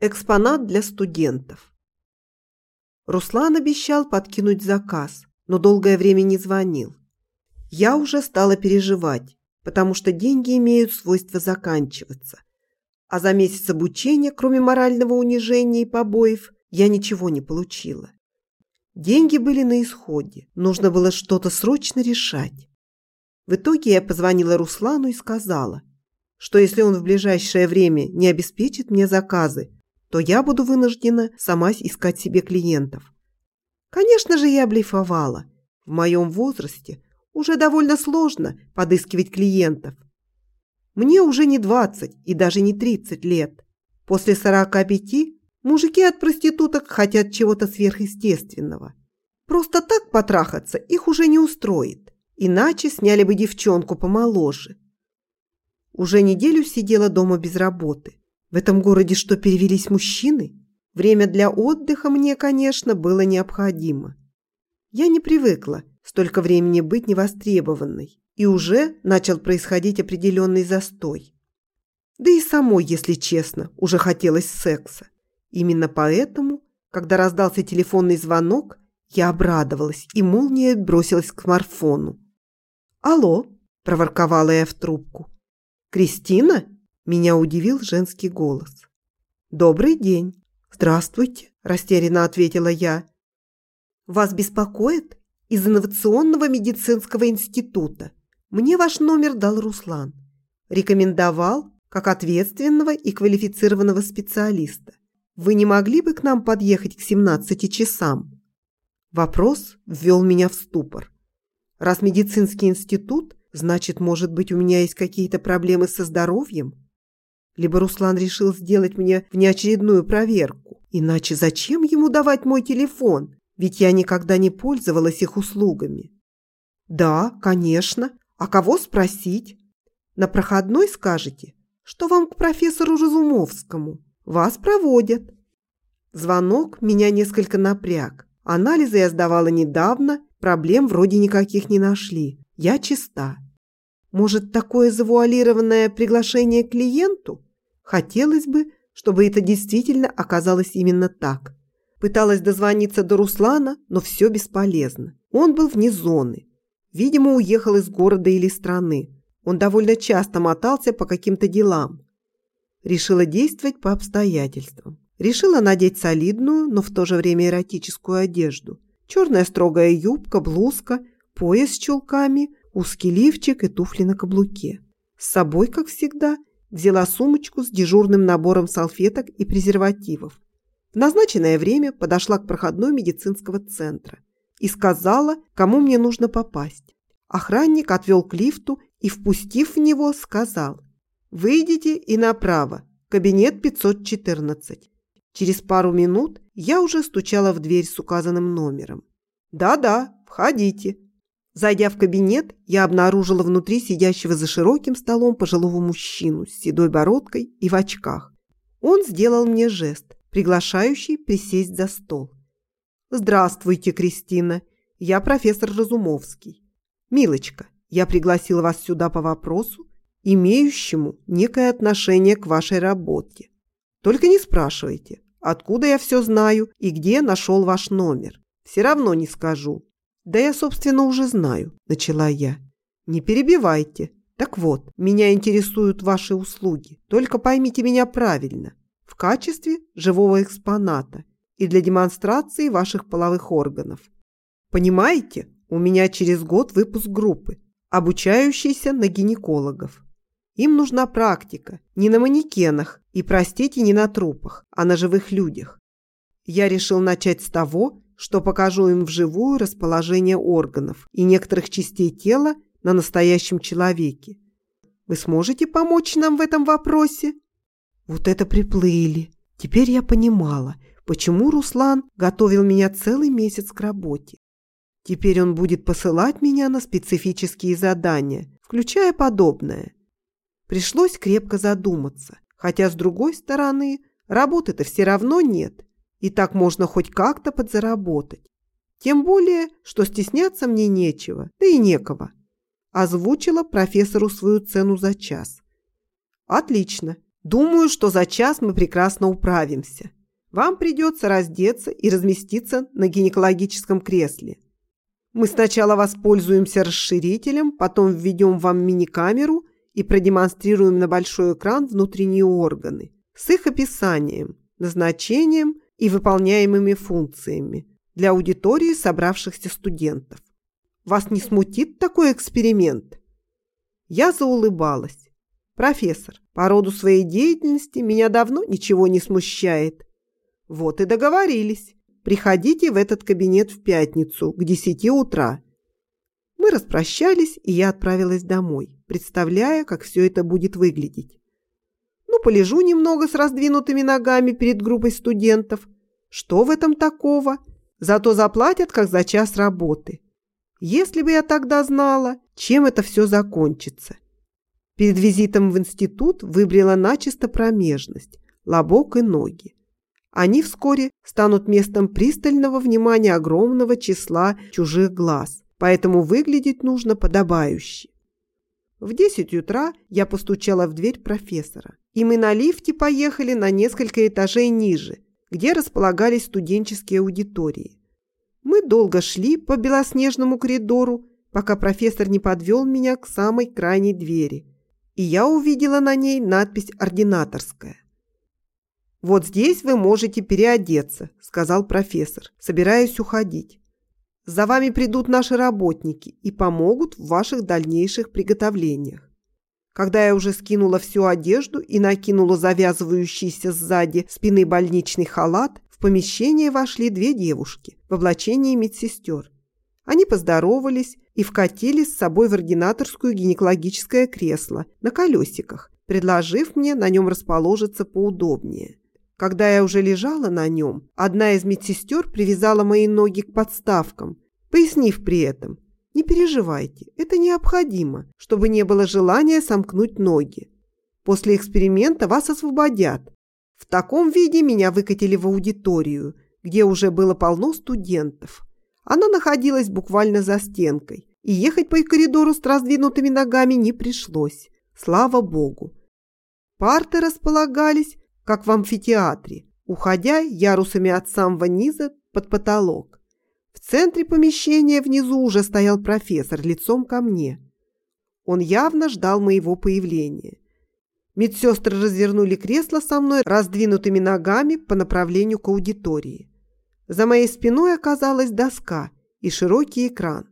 Экспонат для студентов. Руслан обещал подкинуть заказ, но долгое время не звонил. Я уже стала переживать, потому что деньги имеют свойство заканчиваться. А за месяц обучения, кроме морального унижения и побоев, я ничего не получила. Деньги были на исходе, нужно было что-то срочно решать. В итоге я позвонила Руслану и сказала, что если он в ближайшее время не обеспечит мне заказы, то я буду вынуждена сама искать себе клиентов. Конечно же, я блефовала. В моем возрасте уже довольно сложно подыскивать клиентов. Мне уже не 20 и даже не 30 лет. После 45 мужики от проституток хотят чего-то сверхъестественного. Просто так потрахаться их уже не устроит. Иначе сняли бы девчонку помоложе. Уже неделю сидела дома без работы. В этом городе что, перевелись мужчины? Время для отдыха мне, конечно, было необходимо. Я не привыкла столько времени быть невостребованной, и уже начал происходить определенный застой. Да и самой, если честно, уже хотелось секса. Именно поэтому, когда раздался телефонный звонок, я обрадовалась и молнией бросилась к смартфону. «Алло!» – проворковала я в трубку. «Кристина?» Меня удивил женский голос. «Добрый день!» «Здравствуйте!» – растерянно ответила я. «Вас беспокоит? Из инновационного медицинского института. Мне ваш номер дал Руслан. Рекомендовал как ответственного и квалифицированного специалиста. Вы не могли бы к нам подъехать к 17 часам?» Вопрос ввел меня в ступор. Раз медицинский институт, значит, может быть, у меня есть какие-то проблемы со здоровьем? Либо Руслан решил сделать мне внеочередную проверку. Иначе зачем ему давать мой телефон? Ведь я никогда не пользовалась их услугами. Да, конечно. А кого спросить? На проходной скажете, что вам к профессору Разумовскому. Вас проводят. Звонок меня несколько напряг. Анализы я сдавала недавно, проблем вроде никаких не нашли. Я чиста. Может, такое завуалированное приглашение клиенту? Хотелось бы, чтобы это действительно оказалось именно так. Пыталась дозвониться до Руслана, но все бесполезно. Он был вне зоны. Видимо, уехал из города или страны. Он довольно часто мотался по каким-то делам. Решила действовать по обстоятельствам. Решила надеть солидную, но в то же время эротическую одежду. Черная строгая юбка, блузка, пояс с чулками, узкий лифчик и туфли на каблуке. С собой, как всегда, взяла сумочку с дежурным набором салфеток и презервативов. В назначенное время подошла к проходной медицинского центра и сказала, кому мне нужно попасть. Охранник отвел к лифту и, впустив в него, сказал «Выйдите и направо, кабинет 514». Через пару минут я уже стучала в дверь с указанным номером. «Да-да, входите», Зайдя в кабинет, я обнаружила внутри сидящего за широким столом пожилого мужчину с седой бородкой и в очках. Он сделал мне жест, приглашающий присесть за стол. «Здравствуйте, Кристина. Я профессор Разумовский. Милочка, я пригласила вас сюда по вопросу, имеющему некое отношение к вашей работе. Только не спрашивайте, откуда я все знаю и где нашел ваш номер. Все равно не скажу. «Да я, собственно, уже знаю», – начала я. «Не перебивайте. Так вот, меня интересуют ваши услуги. Только поймите меня правильно. В качестве живого экспоната и для демонстрации ваших половых органов. Понимаете, у меня через год выпуск группы, обучающейся на гинекологов. Им нужна практика, не на манекенах и, простите, не на трупах, а на живых людях. Я решил начать с того, что покажу им вживую расположение органов и некоторых частей тела на настоящем человеке. Вы сможете помочь нам в этом вопросе? Вот это приплыли. Теперь я понимала, почему Руслан готовил меня целый месяц к работе. Теперь он будет посылать меня на специфические задания, включая подобное. Пришлось крепко задуматься, хотя, с другой стороны, работы-то все равно нет. И так можно хоть как-то подзаработать. Тем более, что стесняться мне нечего, да и некого. Озвучила профессору свою цену за час. Отлично. Думаю, что за час мы прекрасно управимся. Вам придется раздеться и разместиться на гинекологическом кресле. Мы сначала воспользуемся расширителем, потом введем вам мини-камеру и продемонстрируем на большой экран внутренние органы с их описанием, назначением и выполняемыми функциями для аудитории собравшихся студентов. Вас не смутит такой эксперимент? Я заулыбалась. Профессор, по роду своей деятельности меня давно ничего не смущает. Вот и договорились. Приходите в этот кабинет в пятницу к десяти утра. Мы распрощались, и я отправилась домой, представляя, как все это будет выглядеть. Ну, полежу немного с раздвинутыми ногами перед группой студентов. Что в этом такого? Зато заплатят, как за час работы. Если бы я тогда знала, чем это все закончится. Перед визитом в институт выбрила начисто промежность, лобок и ноги. Они вскоре станут местом пристального внимания огромного числа чужих глаз, поэтому выглядеть нужно подобающе. В 10 утра я постучала в дверь профессора, и мы на лифте поехали на несколько этажей ниже, где располагались студенческие аудитории. Мы долго шли по белоснежному коридору, пока профессор не подвел меня к самой крайней двери, и я увидела на ней надпись «Ординаторская». «Вот здесь вы можете переодеться», – сказал профессор, собираясь уходить. «За вами придут наши работники и помогут в ваших дальнейших приготовлениях». Когда я уже скинула всю одежду и накинула завязывающийся сзади спины больничный халат, в помещение вошли две девушки в облачении медсестер. Они поздоровались и вкатили с собой в ординаторскую гинекологическое кресло на колесиках, предложив мне на нем расположиться поудобнее. Когда я уже лежала на нем, одна из медсестер привязала мои ноги к подставкам, пояснив при этом, «Не переживайте, это необходимо, чтобы не было желания сомкнуть ноги. После эксперимента вас освободят». В таком виде меня выкатили в аудиторию, где уже было полно студентов. Она находилась буквально за стенкой, и ехать по коридору с раздвинутыми ногами не пришлось. Слава богу. Парты располагались как в амфитеатре, уходя ярусами от самого низа под потолок. В центре помещения внизу уже стоял профессор лицом ко мне. Он явно ждал моего появления. Медсестры развернули кресло со мной раздвинутыми ногами по направлению к аудитории. За моей спиной оказалась доска и широкий экран.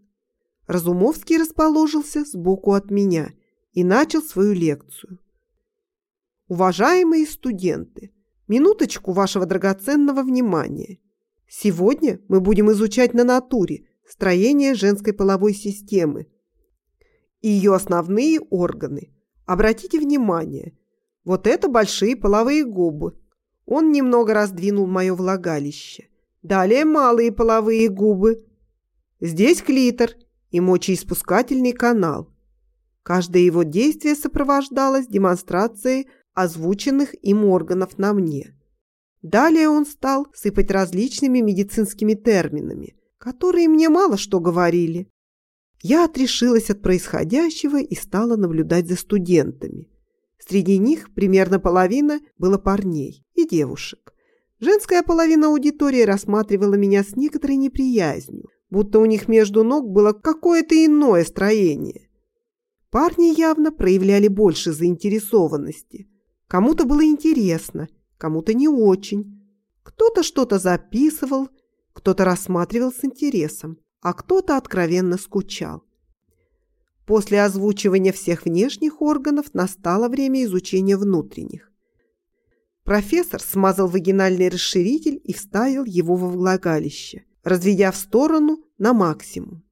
Разумовский расположился сбоку от меня и начал свою лекцию. Уважаемые студенты, минуточку вашего драгоценного внимания. Сегодня мы будем изучать на натуре строение женской половой системы и ее основные органы. Обратите внимание, вот это большие половые губы. Он немного раздвинул мое влагалище. Далее малые половые губы. Здесь клитор и мочеиспускательный канал. Каждое его действие сопровождалось демонстрацией озвученных им органов на мне. Далее он стал сыпать различными медицинскими терминами, которые мне мало что говорили. Я отрешилась от происходящего и стала наблюдать за студентами. Среди них примерно половина было парней и девушек. Женская половина аудитории рассматривала меня с некоторой неприязнью, будто у них между ног было какое-то иное строение. Парни явно проявляли больше заинтересованности – Кому-то было интересно, кому-то не очень. Кто-то что-то записывал, кто-то рассматривал с интересом, а кто-то откровенно скучал. После озвучивания всех внешних органов настало время изучения внутренних. Профессор смазал вагинальный расширитель и вставил его во влагалище, разведя в сторону на максимум.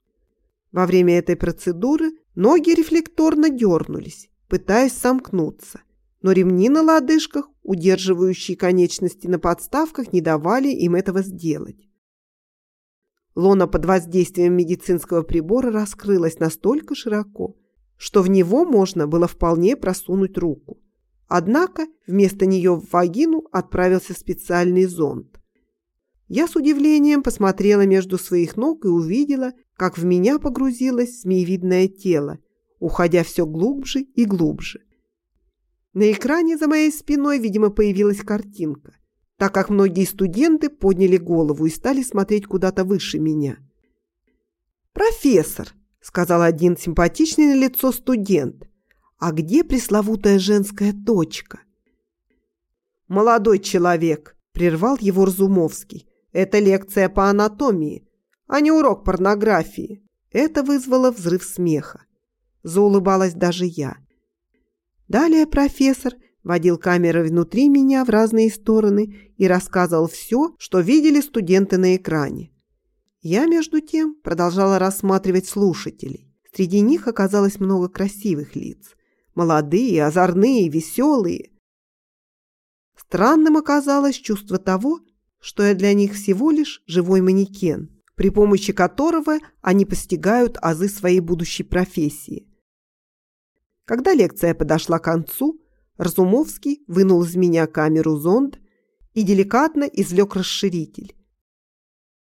Во время этой процедуры ноги рефлекторно дернулись, пытаясь сомкнуться – но ремни на лодыжках, удерживающие конечности на подставках, не давали им этого сделать. Лона под воздействием медицинского прибора раскрылась настолько широко, что в него можно было вполне просунуть руку. Однако вместо нее в вагину отправился специальный зонд. Я с удивлением посмотрела между своих ног и увидела, как в меня погрузилось змеевидное тело, уходя все глубже и глубже. На экране за моей спиной, видимо, появилась картинка, так как многие студенты подняли голову и стали смотреть куда-то выше меня. «Профессор», — сказал один симпатичный на лицо студент, «а где пресловутая женская точка?» «Молодой человек», — прервал его Разумовский, «это лекция по анатомии, а не урок порнографии». Это вызвало взрыв смеха. Заулыбалась даже я. Далее профессор водил камеры внутри меня в разные стороны и рассказывал все, что видели студенты на экране. Я, между тем, продолжала рассматривать слушателей. Среди них оказалось много красивых лиц. Молодые, озорные, веселые. Странным оказалось чувство того, что я для них всего лишь живой манекен, при помощи которого они постигают азы своей будущей профессии. Когда лекция подошла к концу, Разумовский вынул из меня камеру зонд и деликатно извлек расширитель.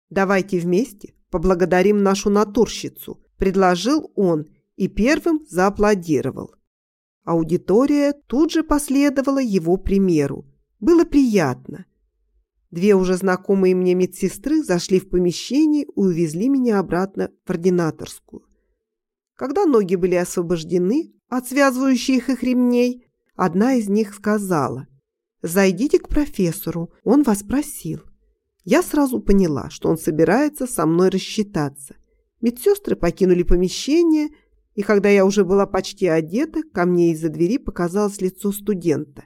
«Давайте вместе поблагодарим нашу натурщицу», – предложил он и первым зааплодировал. Аудитория тут же последовала его примеру. Было приятно. Две уже знакомые мне медсестры зашли в помещение и увезли меня обратно в ординаторскую. Когда ноги были освобождены, от связывающих их ремней, одна из них сказала «Зайдите к профессору, он вас просил». Я сразу поняла, что он собирается со мной рассчитаться. Медсестры покинули помещение, и когда я уже была почти одета, ко мне из-за двери показалось лицо студента.